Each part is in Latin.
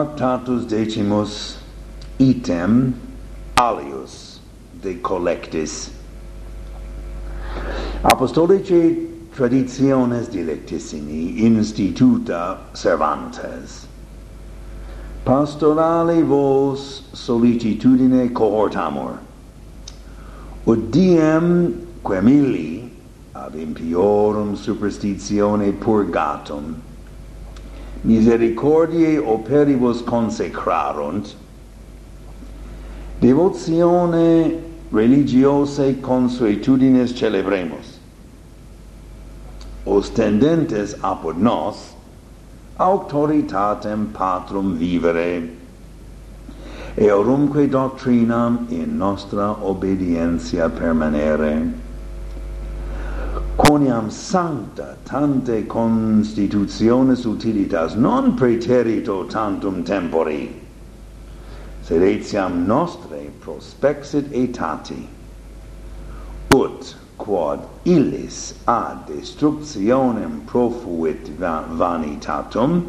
tractatus decimus item alius de collectis. Apostolici traditiones dilectissimi instituta servantes. Pastorale vos solicitudine cohortamur. Ut diem quem illi ad impiorum superstitione purgatum misericordiae operibus consecrarunt, devotione religiose consuetudines celebremus, ostendentes apud nos auctoritatem patrum vivere, eorumque doctrinam in nostra obedientia permanere coniam sancta tante constitutiones utilitas non preterito tantum tempori sed etiam nostre prospexit etati ut quod illis ad destructionem profuit vanitatum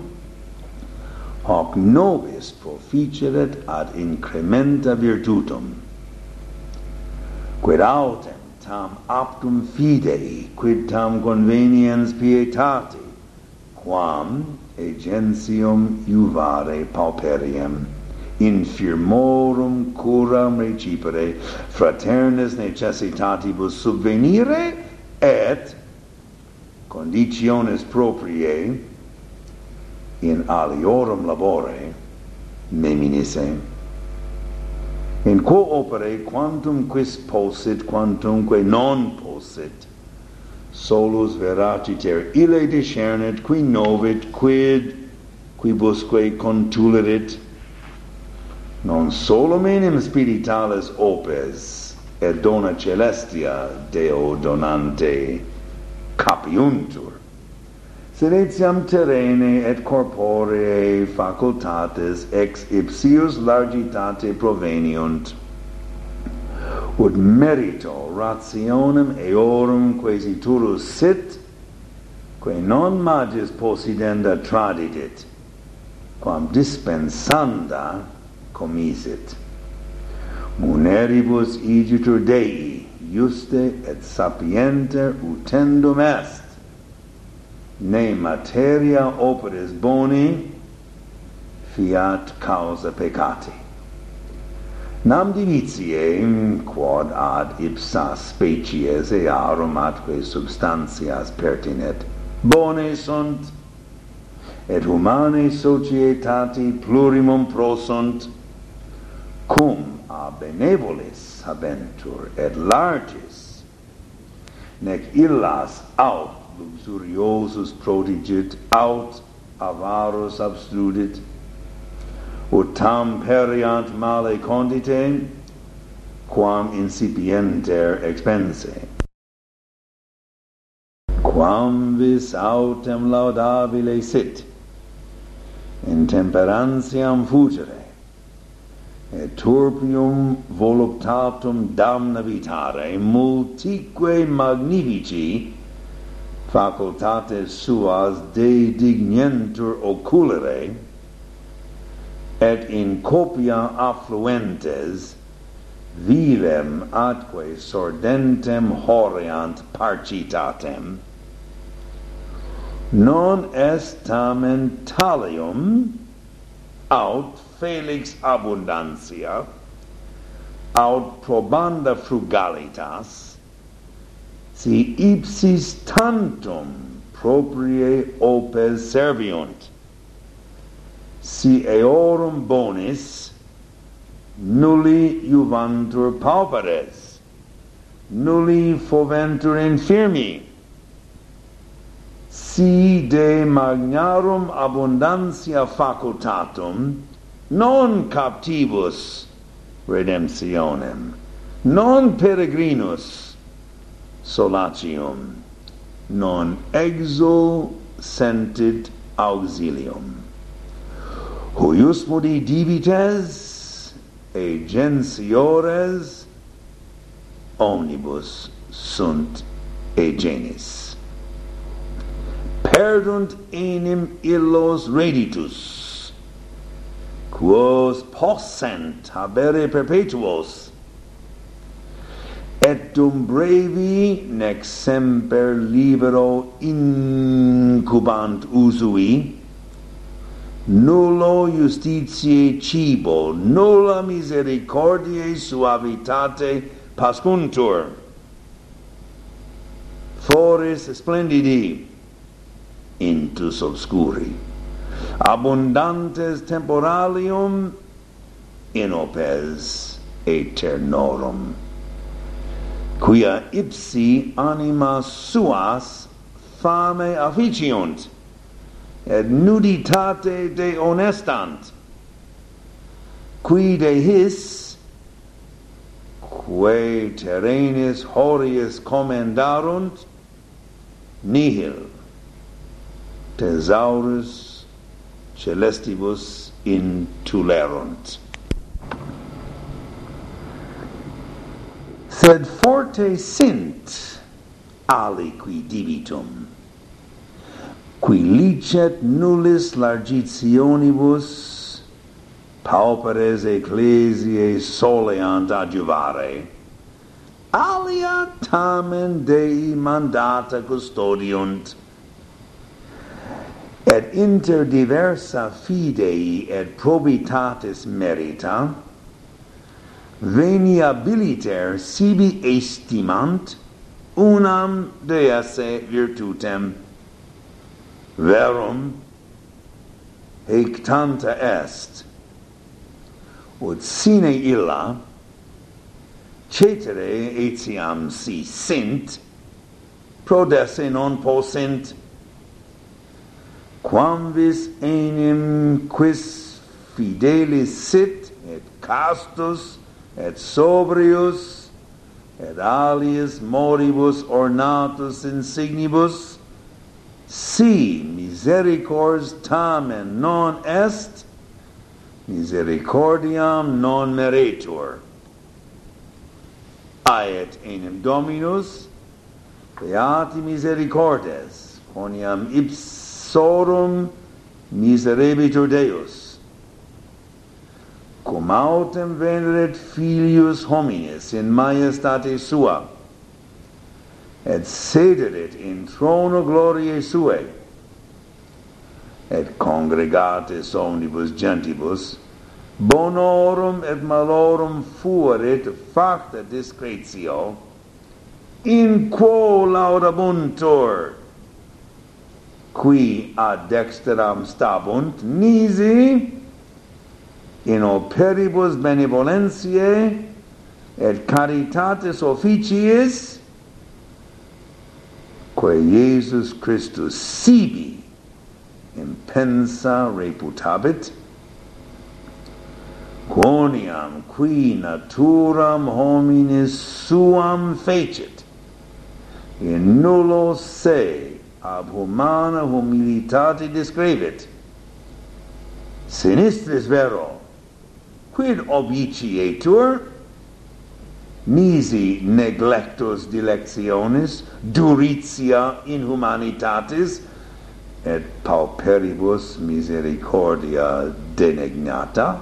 hoc nobis proficeret ad incrementa virtutum. Quid autem tam aptum fidei quid tam conveniens pietati quam agentium iuvare pauperiem infirmorum curam recipere fraternis necessitatibus subvenire et conditiones propriae in aliorum labore meminisse in quo opere quantum quis possit quantumque non possit solus veratiter ille discernit qui novit quid quibusque contulerit. Non solum enim spiritualis opes et dona celestia deo donante capiuntur sed etiam terrene et corporee facultates ex ipsius largitate proveniunt. Ut merito rationem eorum quasi turus sit quae non magis possidenda tradidit quam dispensanda comisit. Muneribus igitur Dei, iuste et sapienter utendum est ne materia operis boni fiat causa peccati. Nam divitiae quod ad ipsa species earum atque substantias pertinet. Bone sunt et humanae societati plurimum prosunt cum a benevolis habentur et largis nec illas aut luxuriosus prodigit, aut avarus abstrudit, ut tam periant male condite, quam incipienter expense. Quam vis autem laudabile sit, in temperantiam fugere et turpium voluptatum damnavitare multique magnifici facultates suas dedignentur oculere et in copia affluentes vivem atque sordentem horeant parcitatem. Non est tamen talium aut felix abundantia aut probanda frugalitas si ipsis tantum proprie opes serviunt. Si eorum bonis nulli juvantur pauperes nulli foventur infirmi. Si de magnarum abundantia facultatum non captivus redemptionem non peregrinus solatium non exo sentit auxilium. Huius modi divites e gensiores omnibus sunt e genis perdunt enim illos reditus quos possent habere perpetuos et dum brevi nec semper libero incubant usui nullo justitiae cibo nulla misericordiae suavitate pascuntur. Foris splendidi intus obscuri abundantes temporalium in opes aeternorum quia ipsi anima suas fame afficiunt et nuditate de honestant. Qui de his quae terrenis horius commendarunt nihil. Thesaurus celestibus intulerunt. sed forte sint aliqui divitum. Qui licet nullis largitionibus pauperes ecclesiae soleant adjuvare. Alia tamen Dei mandata custodiunt. Et inter diversa fidei et probitatis merita veniabiliter sibi estimant unam deesse virtutem. Verum hic tanta est. Ut sine illa cetere etiam si sint prodesse non possent quam vis enim quis fidelis sit et castus et sobrius et alius moribus ornatus insignibus si misericors tamen non est misericordiam non meretur aet enim dominus beati misericordes quoniam ipsorum miserebitur deus cum autem veneret filius hominis in maiestate sua, et sederet in trono gloriae suae, et congregatis omnibus gentibus, bonorum et malorum fuerit facta discretio, in quo laudabuntur, qui ad dexteram stabunt nisi, in operibus benevolentiae et caritatis officiis quae Iesus Christus sibi impensa reputabit quoniam qui naturam hominis suam fecit in nullo se ab humana humilitate describit. Sinistris vero quid obitietur nisi neglectus dilectionis duritia inhumanitatis et pauperibus misericordia denignata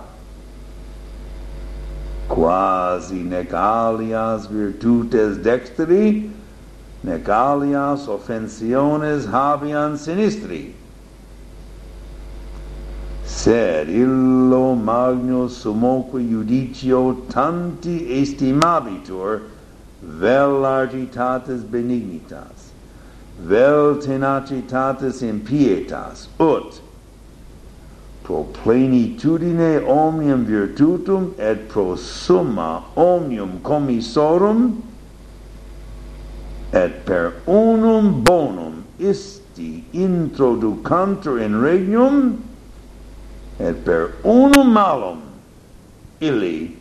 quasi nec alias virtutes dexteri nec alias offensiones habian sinistri sed illo magno sumoque judicio tanti estimabitur vel argitatis benignitas vel tenacitatis impietas ut pro plenitudine omnium virtutum et pro summa omnium commissorum et per unum bonum isti introducantur in regnum et per unum malum illi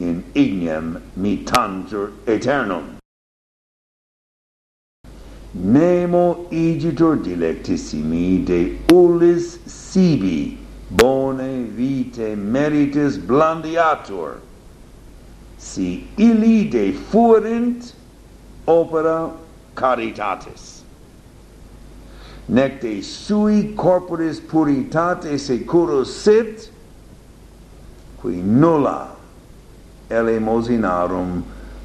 in ignem mitantur aeternum. Nemo igitur dilectissimi de ullis sibi bone vitae meritis blandiatur, si illi de fuerint opera caritatis nec de sui corporis puritate securus sit, qui nulla elemosinarum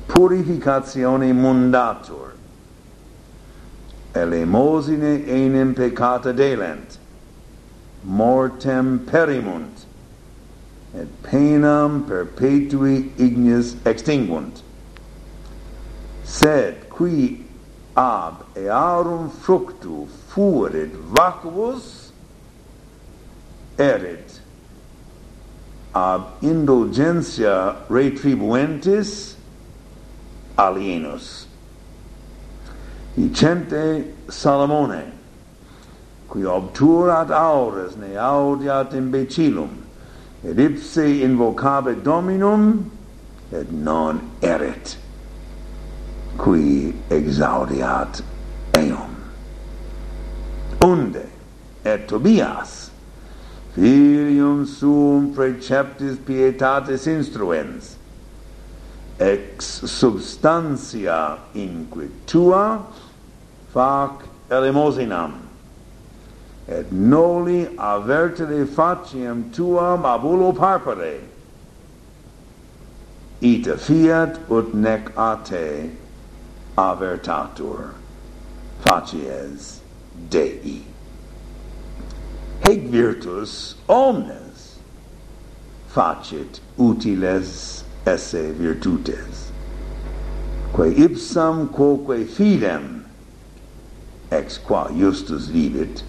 purificatione mundatur. Elemosine enim peccata delent, mortem perimunt, et penam perpetui ignis extinguunt. Sed qui ab earum fructu fuerit vacuus erit ab indulgentia retribuentis alienus. Dicente Salomone qui obturat aures ne audiat imbecilum et ipse invocabit dominum et non erit qui exaudiat eum unde et Tobias. Filium suum preceptis pietatis instruens. Ex substantia inquitua fac elemosinam et noli avertere faciem tuam abulo parpare ita fiat ut nec a te avertatur facies. Dei. Hec virtus omnes facit utiles esse virtutes, quae ipsam quoque fidem ex qua justus vivit,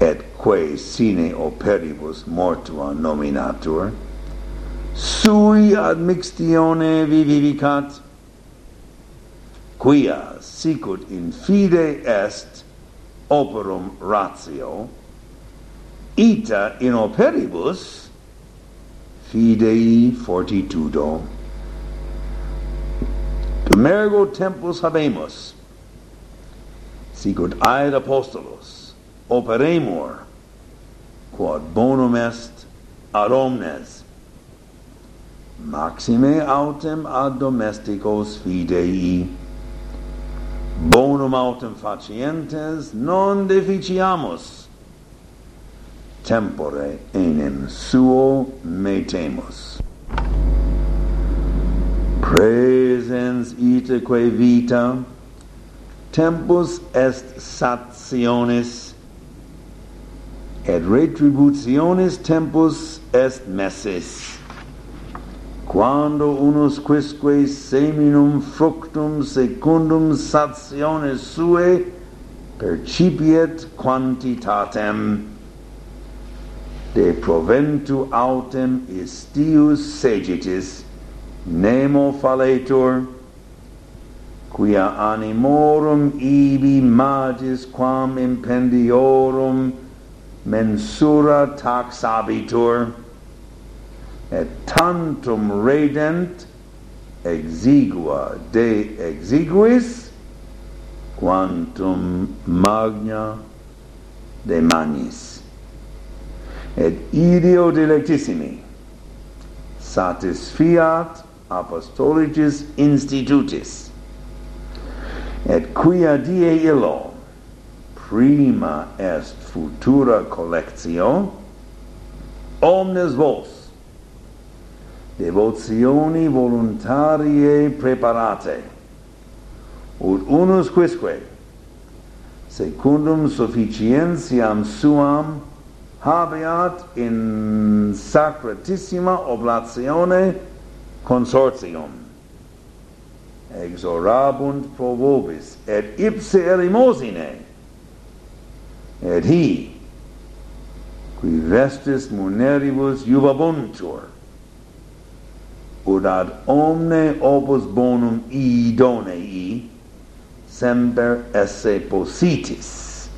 et quae sine operibus mortua nominatur, sui admixtione vivificat quia sicut in fide est operum ratio ita in operibus fidei fortitudo. Mergo tempus habemus sicut aed apostolos operemur quod bonum est ad omnes maxime autem ad domesticos fidei bonum autem facientes non deficiamus tempore enim suo metemus. Presens itaque vita tempus est sationis et retributionis tempus est messis quando unus quisque seminum fructum secundum satione sue percipiet quantitatem. De proventu autem istius segitis nemo falletur quia animorum ibi magis quam impendiorum mensura taxabitur et tantum redent exigua de exiguis quantum magna de manis et ideo delectissimi satisfiat apostolicis institutis. Et quia die illo prima est futura collectio omnes vos devotioni voluntarie preparate, ut unus quisque, secundum sufficientiam suam, habeat in sacratissima oblatione consortium. Exorabunt pro vobis, et ipse erimosine, et hi, qui vestis muneribus jubabuntur, ut ad omne opus bonum idonei semper esse positis.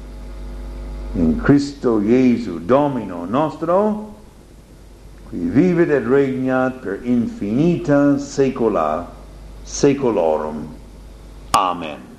In Christo Iesu Domino nostro qui vivit et regnat per infinita saecula saeculorum. Amen.